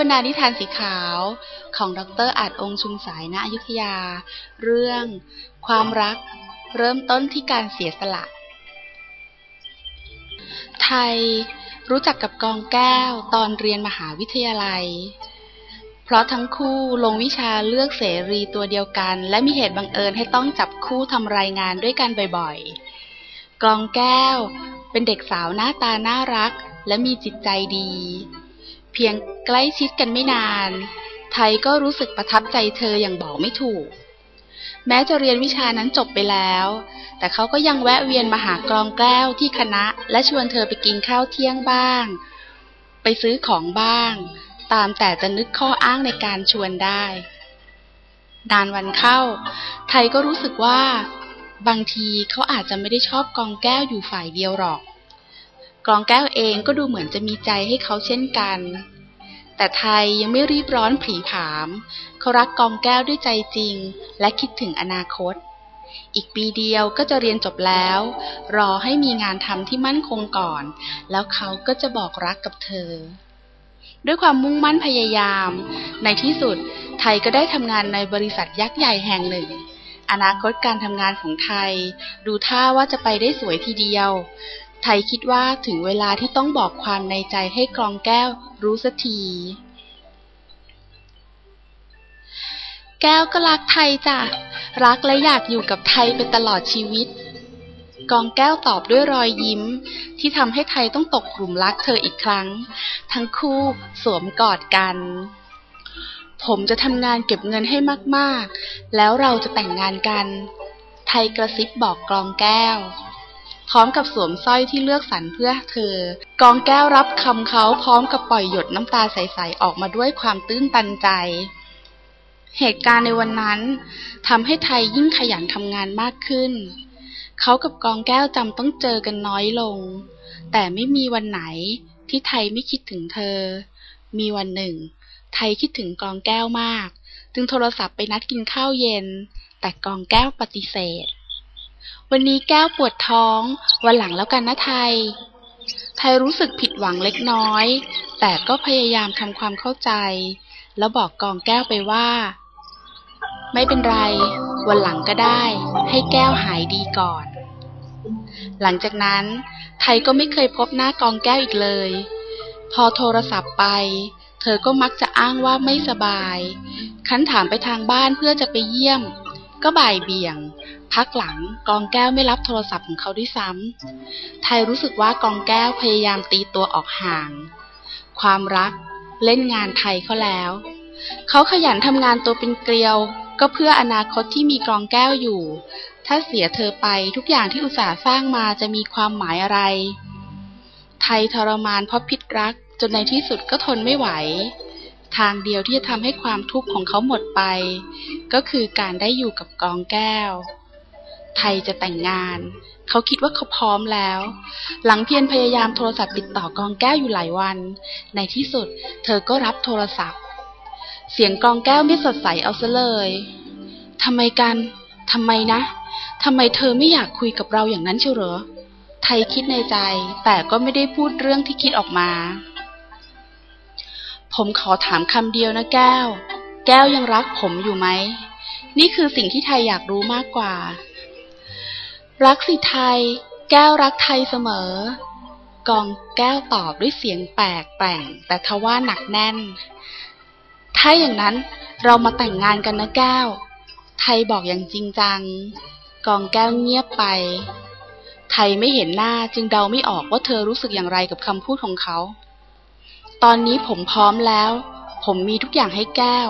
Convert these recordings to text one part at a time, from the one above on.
บรรดานิทานสีขาวของดรอาจองค์ชุมสายณอยุธยา เรื่อง ความรักเริ่มต้นที่การเสียสละ ไทยรู้จักกับกองแก้วตอนเรียนมหาวิทยาลัย เพราะทั้งคู่ลงวิชาเลือกเสรีตัวเดียวกัน และมีเหตุบังเอิญให้ต้องจับคู่ทำรายงานด้วยกันบ่อยๆ กองแก้วเป็นเด็กสาวหน้าตาน่ารักและมีจิตใจดี เพียงใกล้ชิดกันไม่นาน ไทยก็รู้สึกประทับใจเธออย่างบอกไม่ถูก แม้จะเรียนวิชานั้นจบไปแล้ว แต่เขาก็ยังแวะเวียนมาหากรองแก้วที่คณะ และชวนเธอไปกินข้าวเที่ยงบ้าง ไปซื้อของบ้าง ตามแต่จะนึกข้ออ้างในการชวนได้นานวันเข้า ไทยก็รู้สึกว่า บางทีเขาอาจจะไม่ได้ชอบกองแก้วอยู่ฝ่ายเดียวหรอก กรองแก้วเองก็ดูเหมือนจะมีใจให้เขาเช่นกัน แต่ไทยยังไม่รีบร้อนผีผาม เขารักกองแก้วด้วยใจจริง และคิดถึงอนาคต อีกปีเดียวก็จะเรียนจบแล้ว รอให้มีงานทำที่มั่นคงก่อน แล้วเขาก็จะบอกรักกับเธอ ด้วยความมุ่งมั่นพยายาม ในที่สุดไทยก็ได้ทำงานในบริษัทยักษ์ใหญ่แห่งหนึ่งอนาคตการทำงานของไทย ดูท่าว่าจะไปได้สวยทีเดียว ไทยคิดว่าถึงเวลาที่ต้องบอกความในใจให้กรองแก้วรู้สักที แก้วก็รักไทยจ้ะ รักและอยากอยู่กับไทยไปตลอดชีวิต กองแก้วตอบด้วยรอยยิ้ม ที่ทำให้ไทยต้องตกกลุ่มรักเธออีกครั้ง ทั้งคู่สวมกอดกัน ผมจะทำงานเก็บเงินให้มาก ๆ แล้วเราจะแต่งงานกัน ไทยกระซิบบอกกรองแก้ว พร้อมกับสวมสร้อยที่เลือกสรรเพื่อเธอ กองแก้วรับคำเขาพร้อมกับปล่อยหยดน้ำตาใสๆออกมาด้วยความตื้นตันใจ เหตุการณ์ในวันนั้นทำให้ไทยยิ่งขยันทำงานมากขึ้น เขากับกองแก้วจำต้องเจอกันน้อยลง แต่ไม่มีวันไหนที่ไทยไม่คิดถึงเธอ มีวันหนึ่ง ไทยคิดถึงกองแก้วมาก จึงโทรศัพท์ไปนัดกินข้าวเย็น แต่กองแก้วปฏิเสธ วันนี้แก้วปวดท้อง วันหลังแล้วกันนะไทย ไทยรู้สึกผิดหวังเล็กน้อย แต่ก็พยายามทำความเข้าใจ แล้วบอกกองแก้วไปว่า ไม่เป็นไร วันหลังก็ได้ ให้แก้วหายดีก่อน หลังจากนั้น ไทยก็ไม่เคยพบหน้ากองแก้วอีกเลย พอโทรศัพท์ไป เธอก็มักจะอ้างว่าไม่สบาย คันถามไปทางบ้านเพื่อจะไปเยี่ยม ก็บ่ายเบี่ยง พักหลังกองแก้วไม่รับโทรศัพท์ของเขาด้วยซ้ำไทยรู้สึกว่ากองแก้วพยายามตีตัวออกห่าง ความรักเล่นงานไทยเขาแล้ว เขาขยันทำงานตัวเป็นเกลียว ก็เพื่ออนาคตที่มีกองแก้วอยู่ ถ้าเสียเธอไปทุกอย่างที่อุตสาห์สร้างมาจะมีความหมายอะไร ไทยทรมานเพราะพิษรักจนในที่สุดก็ทนไม่ไหว ทางเดียวที่จะทำให้ความทุกข์ของเขาหมดไป ก็คือการได้อยู่กับกองแก้ว ไทยจะแต่งงาน เขาคิดว่าเขาพร้อมแล้ว หลังเพียรพยายามโทรศัพท์ติดต่อกองแก้วอยู่หลายวัน ในที่สุด เธอก็รับโทรศัพท์ เสียงกองแก้วไม่สดใสเอาซะเลยทำไมกันทำไมนะทำไมเธอไม่อยากคุยกับเราอย่างนั้นเชียวเหรอ ไทยคิดในใจ แต่ก็ไม่ได้พูดเรื่องที่คิดออกมา ผมขอถามคำเดียวนะแก้ว แก้วยังรักผมอยู่ไหม นี่คือสิ่งที่ไทยอยากรู้มากกว่า รักสิไทย แก้วรักไทยเสมอ กองแก้วตอบด้วยเสียงแปลกแปลงแต่ทว่าหนักแน่น ถ้าอย่างนั้นเรามาแต่งงานกันนะแก้ว ไทยบอกอย่างจริงจัง กองแก้วเงียบไป ไทยไม่เห็นหน้าจึงเดาไม่ออกว่าเธอรู้สึกอย่างไรกับคำพูดของเขา ตอนนี้ผมพร้อมแล้ว ผมมีทุกอย่างให้แก้ว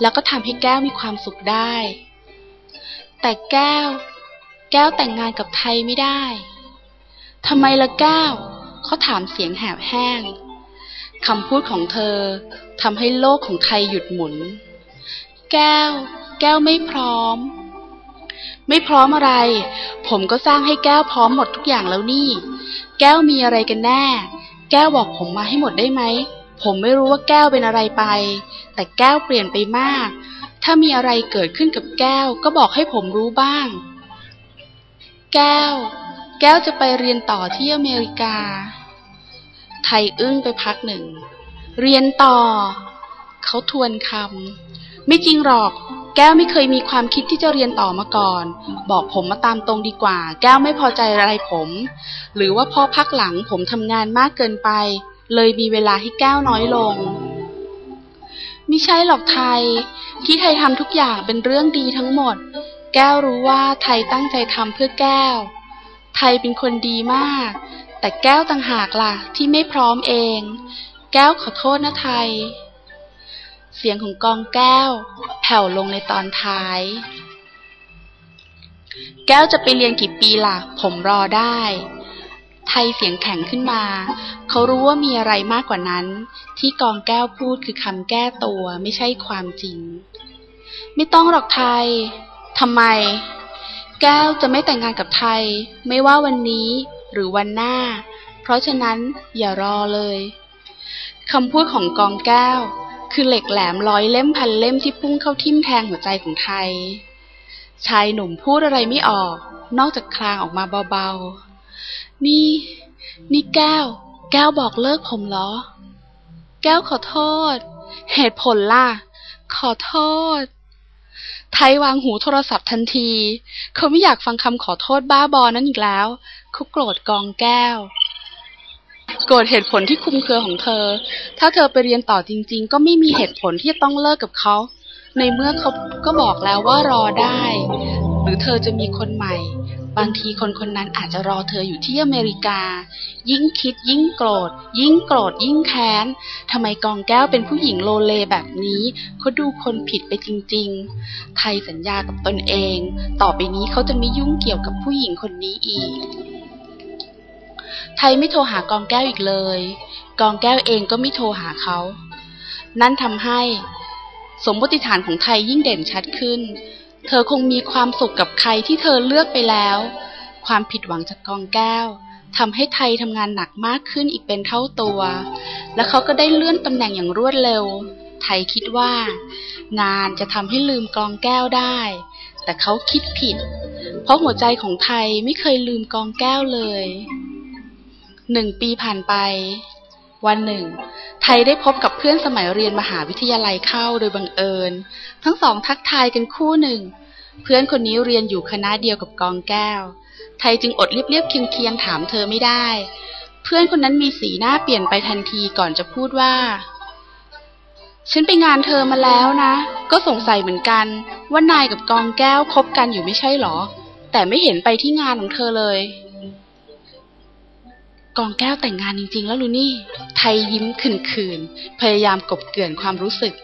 แล้วก็ทำให้แก้วมีความสุขได้ แต่แก้ว แก้วแต่งงานกับไทยไม่ได้ทำไมละแก้วเขาถามเสียงแหบแห้งคำพูดของเธอทำให้โลกของไทยหยุดหมุน แก้ว แก้วไม่พร้อม ไม่พร้อมอะไร ผมก็สร้างให้แก้วพร้อมหมดทุกอย่างแล้วนี่ แก้วมีอะไรกันแน่ แก้วบอกผมมาให้หมดได้ไหม ผมไม่รู้ว่าแก้วเป็นอะไรไป แต่แก้วเปลี่ยนไปมาก ถ้ามีอะไรเกิดขึ้นกับแก้วก็บอกให้ผมรู้บ้าง แก้ว แก้วจะไปเรียนต่อที่อเมริกา ไทยอึ้งไปพักหนึ่ง เรียนต่อ เขาทวนคำ ไม่จริงหรอก แก้วไม่เคยมีความคิดที่จะเรียนต่อมาก่อน บอกผมมาตามตรงดีกว่า แก้วไม่พอใจอะไรผม หรือว่าพอพักหลังผมทำงานมากเกินไป เลยมีเวลาให้แก้วน้อยลงไม่ใช่หรอกไทย ที่ไทยทำทุกอย่างเป็นเรื่องดีทั้งหมด แก้วรู้ว่าไทยตั้งใจทำเพื่อแก้ว ไทยเป็นคนดีมาก แต่แก้วต่างหากล่ะที่ไม่พร้อมเอง แก้วขอโทษนะไทย เสียงของกองแก้ว แผ่วลงในตอนท้าย แก้วจะไปเรียนกี่ปีล่ะ ผมรอได้ ไทยเสียงแข็งขึ้นมา เขารู้ว่ามีอะไรมากกว่านั้น ที่กองแก้วพูดคือคำแก้ตัวไม่ใช่ความจริง ไม่ต้องหรอกไทย ทำไม แก้วจะไม่แต่งงานกับไทย ไม่ว่าวันนี้หรือวันหน้า เพราะฉะนั้นอย่ารอเลยคำพูดของกองแก้ว คือเหล็กแหลมร้อยเล่มพันเล่มที่พุ่งเข้าทิ่มแทงหัวใจของไทย ชายหนุ่มพูดอะไรไม่ออก นอกจากคลางออกมาเบาๆ นี่ นี่แก้ว แก้วบอกเลิกผมเหรอ แก้วขอโทษ เหตุผลล่ะ ขอโทษ ไทยวางหูโทรศัพท์ทันที เขาไม่อยากฟังคำขอโทษบ้าบอนั้นอีกแล้ว เขาโกรธกองแก้ว โกรธเหตุผลที่คุมเครือของเธอ ถ้าเธอไปเรียนต่อจริง ๆ ก็ไม่มีเหตุผลที่ต้องเลิกกับเขา ในเมื่อเขาก็บอกแล้วว่ารอได้ หรือเธอจะมีคนใหม่ บางทีคนคนนั้นอาจจะรอเธออยู่ที่อเมริกา ยิ่งคิดยิ่งโกรธ ยิ่งโกรธยิ่งแค้นทำไมกองแก้วเป็นผู้หญิงโลเลแบบนี้เขาดูคนผิดไปจริงๆ ไทยสัญญากับตนเอง ต่อไปนี้เขาจะไม่ยุ่งเกี่ยวกับผู้หญิงคนนี้อีก ไทยไม่โทรหากองแก้วอีกเลย กองแก้วเองก็ไม่โทรหาเขา นั่นทำให้สมมติฐานของไทยยิ่งเด่นชัดขึ้น เธอคงมีความสุขกับใครที่เธอเลือกไปแล้ว ความผิดหวังจากกองแก้วทำให้ไทยทำงานหนักมากขึ้นอีกเป็นเท่าตัว และเขาก็ได้เลื่อนตำแหน่งอย่างรวดเร็ว ไทยคิดว่า งานจะทำให้ลืมกองแก้วได้ แต่เขาคิดผิด เพราะหัวใจของไทยไม่เคยลืมกองแก้วเลย หนึ่งปีผ่านไป วันหนึ่ง ไทยได้พบกับเพื่อนสมัยเรียนมหาวิทยาลัยเข้าโดยบังเอิญ ทั้งสองทักทายกันคู่หนึ่ง เพื่อนคนนี้เรียนอยู่คณะเดียวกับกองแก้ว ไทยจึงอดเรียบๆเคียงๆถามเธอไม่ได้ เพื่อนคนนั้นมีสีหน้าเปลี่ยนไปทันทีก่อนจะพูดว่า ฉันไปงานเธอมาแล้วนะ ก็สงสัยเหมือนกันว่านายกับกองแก้วคบกันอยู่ไม่ใช่หรอ แต่ไม่เห็นไปที่งานของเธอเลย กองแก้วแต่งงานจริง ๆ แล้วลูนี่ ไทยยิ้มขื่นๆ พยายามกบเกลื่อนความรู้สึก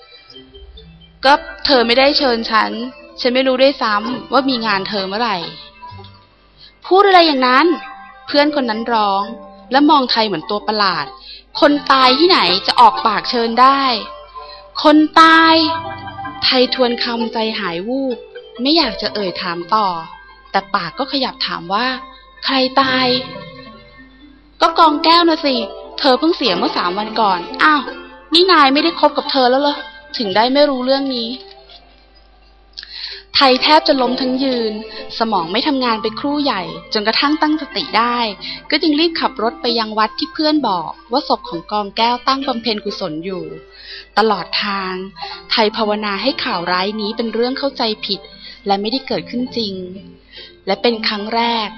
ก็เธอไม่ได้เชิญฉัน ฉันไม่รู้ด้วยซ้ำว่ามีงานเธอเมื่อไหร่ พูดอะไรอย่างนั้น เพื่อนคนนั้นร้อง และมองไทยเหมือนตัวประหลาด คนตายที่ไหนจะออกปากเชิญได้คคนตาย ไทยทวนคำใจหายวูบ ไม่อยากจะเอ่ยถามต่อ แต่ปากก็ขยับถามว่า ใครตาย ก็กองแก้วนะสิ เธอเพิ่งเสียเมื่อสามวันก่อน อ้าว นี่นายไม่ได้คบกับเธอแล้วเหรอ ถึงได้ไม่รู้เรื่องนี้ ไทยแทบจะล้มทั้งยืน สมองไม่ทำงานไปครู่ใหญ่ จนกระทั่งตั้งสติได้ ก็จึงรีบขับรถไปยังวัดที่เพื่อนบอก ว่าศพของกองแก้วตั้งบำเพ็ญกุศลอยู่ ตลอดทาง ไทยภาวนาให้ข่าวร้ายนี้เป็นเรื่องเข้าใจผิด และไม่ได้เกิดขึ้นจริง และเป็นครั้งแรก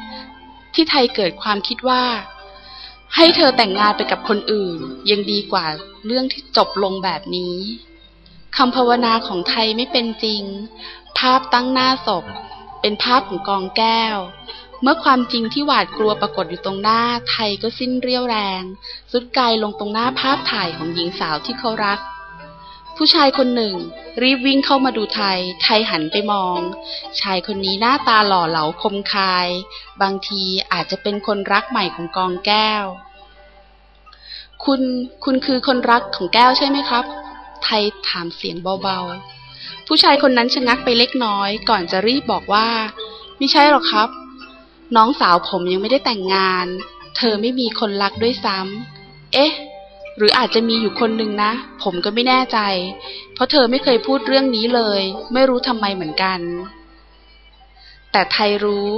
ที่ไทยเกิดความคิดว่า ให้เธอแต่งงานไปกับคนอื่น ยังดีกว่าเรื่องที่จบลงแบบนี้คำภาวนาของไทยไม่เป็นจริง ภาพตั้งหน้าศพ เป็นภาพของกองแก้ว เมื่อความจริงที่หวาดกลัวปรากฏอยู่ตรงหน้า ไทยก็สิ้นเรี่ยวแรง สุดกายลงตรงหน้าภาพถ่ายของหญิงสาวที่เขารัก ผู้ชายคนหนึ่ง รีบวิ่งเข้ามาดูไทย ไทยหันไปมอง ชายคนนี้หน้าตาหล่อเหลาคมคาย บางทีอาจจะเป็นคนรักใหม่ของกองแก้ว คุณ คุณคือคนรักของแก้วใช่ไหมครับ ไทยถามเสียงเบาๆ ผู้ชายคนนั้นชะงักไปเล็กน้อย ก่อนจะรีบบอกว่า ไม่ใช่หรอกครับ น้องสาวผมยังไม่ได้แต่งงาน เธอไม่มีคนรักด้วยซ้ำเอ๊ะ หรืออาจจะมีอยู่คนหนึ่งนะ ผมก็ไม่แน่ใจ เพราะเธอไม่เคยพูดเรื่องนี้เลย ไม่รู้ทำไมเหมือนกัน แต่ไทยรู้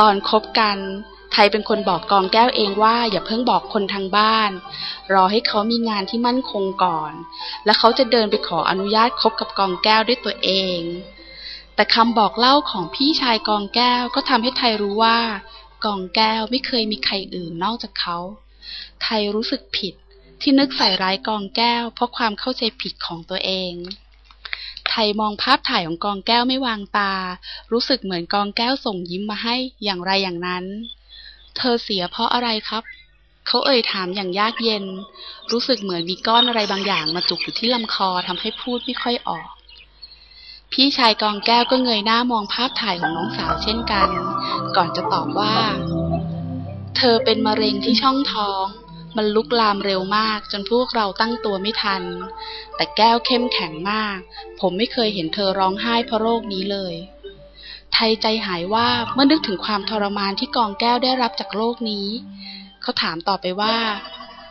ตอนคบกัน ไทยเป็นคนบอกกองแก้วเองว่า อย่าเพิ่งบอกคนทางบ้าน รอให้เขามีงานที่มั่นคงก่อน แล้วเขาจะเดินไปขออนุญาตคบกับกองแก้วด้วยตัวเอง แต่คำบอกเล่าของพี่ชายกองแก้วก็ทำให้ไทยรู้ว่า กองแก้วไม่เคยมีใครอื่นนอกจากเขา ไทยรู้สึกผิด ที่นึกใส่ร้ายกองแก้ว เพราะความเข้าใจผิดของตัวเอง ไทยมองภาพถ่ายของกองแก้วไม่วางตา รู้สึกเหมือนกองแก้วส่งยิ้มมาให้อย่างไรอย่างนั้น เธอเสียเพราะอะไรครับ เขาเอ่ยถามอย่างยากเย็น รู้สึกเหมือนมีก้อนอะไรบางอย่างมาจุกอยู่ที่ลำคอทำให้พูดไม่ค่อยออกพี่ชายกองแก้วก็เงยหน้ามองภาพถ่ายของน้องสาวเช่นกัน ก่อนจะตอบว่า เธอเป็นมะเร็งที่ช่องท้อง มันลุกลามเร็วมากจนพวกเราตั้งตัวไม่ทัน แต่แก้วเข้มแข็งมาก ผมไม่เคยเห็นเธอร้องไห้เพราะโรคนี้เลย ไทยใจหายว่าเมื่อนึกถึงความทรมานที่กองแก้วได้รับจากโรคนี้ เขาถามต่อไปว่า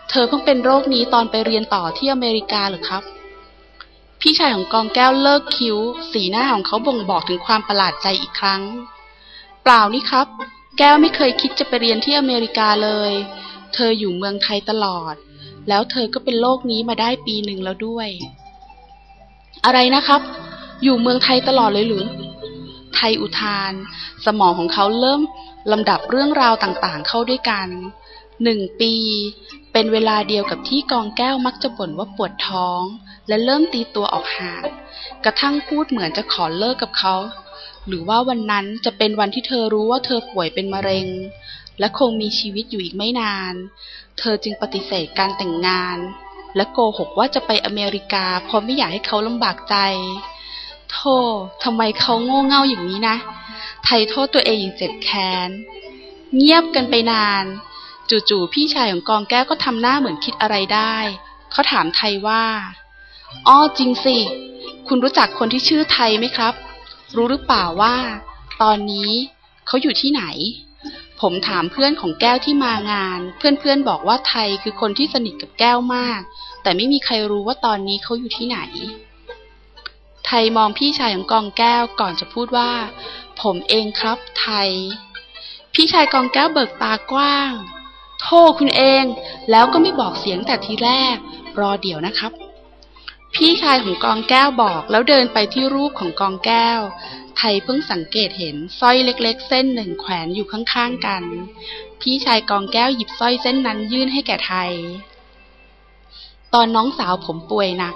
เธอเพิ่งเป็นโรคนี้ตอนไปเรียนต่อที่อเมริกาหรือครับ พี่ชายของกองแก้วเลิกคิ้ว สีหน้าของเขาบ่งบอกถึงความประหลาดใจอีกครั้ง เปล่านี่ครับ แก้วไม่เคยคิดจะไปเรียนที่อเมริกาเลย เธออยู่เมืองไทยตลอด แล้วเธอก็เป็นโรคนี้มาได้ปีหนึ่งแล้วด้วย อะไรนะครับ อยู่เมืองไทยตลอดเลยหรือ ไทยอุทาน สมองของเขาเริ่มลำดับเรื่องราวต่างๆ เข้าด้วยกัน หนึ่งปี เป็นเวลาเดียวกับที่กองแก้วมักจะบ่นว่าปวดท้อง และเริ่มตีตัวออกห่างกระทั่งพูดเหมือนจะขอเลิกกับเขาหรือว่าวันนั้นจะเป็นวันที่เธอรู้ว่าเธอป่วยเป็นมะเร็ง และคงมีชีวิตอยู่อีกไม่นาน เธอจึงปฏิเสธการแต่งงาน และโกหกว่าจะไปอเมริกาเพราะไม่อยากให้เขาลำบากใจโธ่ทำไมเขาโง่เง่าอย่างนี้นะ ไทยโทษตัวเองอย่างเจ็บแค้น เงียบกันไปนาน จู่ๆพี่ชายของกองแก้วก็ทำหน้าเหมือนคิดอะไรได้ เขาถามไทยว่า อ้อจริงสิ คุณรู้จักคนที่ชื่อไทยไหมครับ รู้หรือเปล่าว่า ตอนนี้เขาอยู่ที่ไหน ผมถามเพื่อนของแก้วที่มางาน เพื่อนๆบอกว่าไทยคือคนที่สนิทกับแก้วมาก แต่ไม่มีใครรู้ว่าตอนนี้เขาอยู่ที่ไหน ไทยมองพี่ชายของกองแก้วก่อนจะพูดว่า ผมเองครับไทย พี่ชายกองแก้วเบิกตากว้าง โทษคุณเอง แล้วก็ไม่บอกเสียงแต่ทีแรก รอเดี๋ยวนะครับพี่ชายของกองแก้วบอกแล้วเดินไปที่รูปของกองแก้ว ไทยเพิ่งสังเกตเห็นสร้อยเล็ก ๆ เส้นหนึ่งแขวนอยู่ข้างๆกัน พี่ชายกองแก้วหยิบสร้อยเส้นนั้นยื่นให้แก่ไทย ตอนน้องสาวผมป่วยหนัก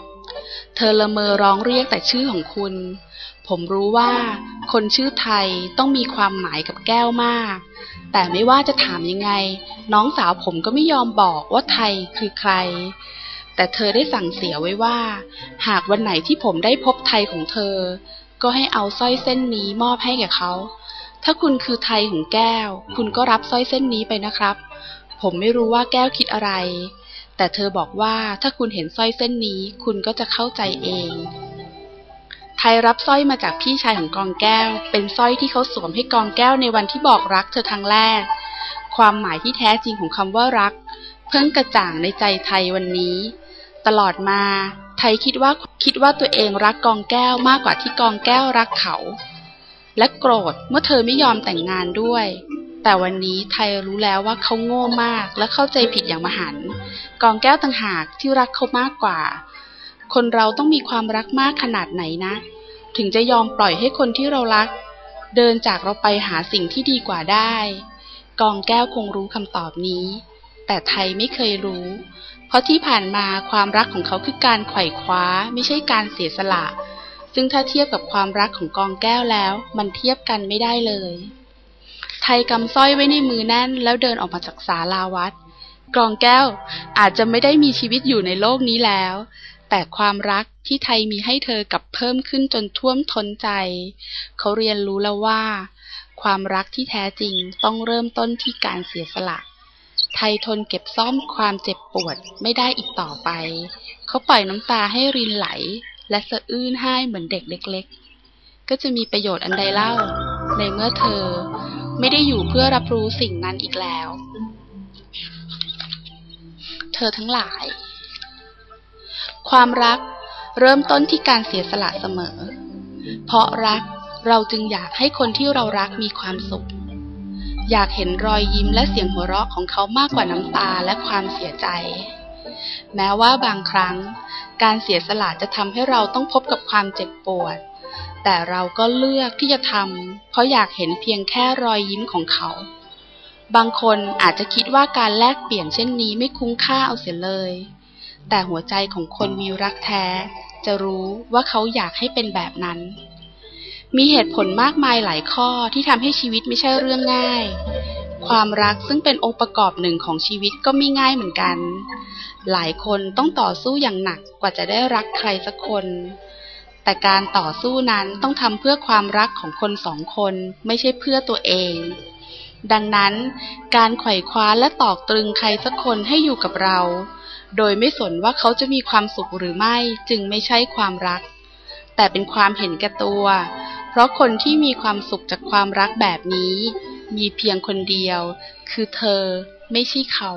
เธอละเมอร้องเรียกแต่ชื่อของคุณ ผมรู้ว่าคนชื่อไทยต้องมีความหมายกับแก้วมาก แต่ไม่ว่าจะถามยังไง น้องสาวผมก็ไม่ยอมบอกว่าไทยคือใครแต่เธอได้สั่งเสียไว้ว่า หากวันไหนที่ผมได้พบไทยของเธอ ก็ให้เอาสร้อยเส้นนี้มอบให้แก่เขา ถ้าคุณคือไทยของแก้ว คุณก็รับสร้อยเส้นนี้ไปนะครับ ผมไม่รู้ว่าแก้วคิดอะไร แต่เธอบอกว่าถ้าคุณเห็นสร้อยเส้นนี้ คุณก็จะเข้าใจเอง ไทยรับสร้อยมาจากพี่ชายของกองแก้ว เป็นสร้อยที่เขาสวมให้กองแก้วในวันที่บอกรักเธอครั้งแรก ความหมายที่แท้จริงของคำว่ารัก เพิ่งกระจ่างในใจไทยวันนี้ ตลอดมา ไทยคิดว่าคิดว่าตัวเองรักกองแก้วมากกว่าที่กองแก้วรักเขา และโกรธเมื่อเธอไม่ยอมแต่งงานด้วย แต่วันนี้ไทยรู้แล้วว่าเขาโง่มากและเข้าใจผิดอย่างมหันต์กองแก้วต่างหากที่รักเขามากกว่า คนเราต้องมีความรักมากขนาดไหนนะ ถึงจะยอมปล่อยให้คนที่เรารัก เดินจากเราไปหาสิ่งที่ดีกว่าได้ กองแก้วคงรู้คำตอบนี้ แต่ไทยไม่เคยรู้ ราะที่ผ่านมาความรักของเขาคือการไขว่คว้าไม่ใช่การเสียสละ ซึ่งถ้าเทียบกับความรักของกองแก้วแล้ว มันเทียบกันไม่ได้เลย ไทยกำสร้อยไว้ในมือแน่น แล้วเดินออกมาจากศาลาวัด กองแก้วอาจจะไม่ได้มีชีวิตอยู่ในโลกนี้แล้ว แต่ความรักที่ไทยมีให้เธอกับเพิ่มขึ้นจนท่วมท้นใจ เขาเรียนรู้แล้วว่า ความรักที่แท้จริงต้องเริ่มต้นที่การเสียสละ ไทยทนเก็บซ่อมความเจ็บปวดไม่ได้อีกต่อไป เขาปล่อยน้ำตาให้รินไหล และสะอื้นไห้เหมือนเด็กเล็ก ๆ ก็จะมีประโยชน์อันใดเล่า ในเมื่อเธอไม่ได้อยู่เพื่อรับรู้สิ่งนั้นอีกแล้ว เธอทั้งหลาย ความรักเริ่มต้นที่การเสียสละเสมอ เพราะรักเราจึงอยากให้คนที่เรารักมีความสุข อยากเห็นรอยยิ้มและเสียงหัวเราะของเขามากกว่าน้ำตาและความเสียใจ แม้ว่าบางครั้ง การเสียสละจะทำให้เราต้องพบกับความเจ็บปวด แต่เราก็เลือกที่จะทำเพราะอยากเห็นเพียงแค่รอยยิ้มของเขา บางคนอาจจะคิดว่าการแลกเปลี่ยนเช่นนี้ไม่คุ้มค่าเอาเสียเลย แต่หัวใจของคนมีรักแท้ จะรู้ว่าเขาอยากให้เป็นแบบนั้น มีเหตุผลมากมายหลายข้อที่ทำให้ชีวิตไม่ใช่เรื่องง่าย ความรักซึ่งเป็นองค์ประกอบหนึ่งของชีวิตก็ไม่ง่ายเหมือนกัน หลายคนต้องต่อสู้อย่างหนักกว่าจะได้รักใครสักคน แต่การต่อสู้นั้นต้องทำเพื่อความรักของคนสองคนไม่ใช่เพื่อตัวเอง ดังนั้น การไขว่คว้าและตอกตรึงใครสักคนให้อยู่กับเรา โดยไม่สนว่าเขาจะมีความสุขหรือไม่จึงไม่ใช่ความรัก แต่เป็นความเห็นแก่ตัว เพราะคนที่มีความสุขจากความรักแบบนี้ มีเพียงคนเดียว คือเธอ ไม่ใช่เขา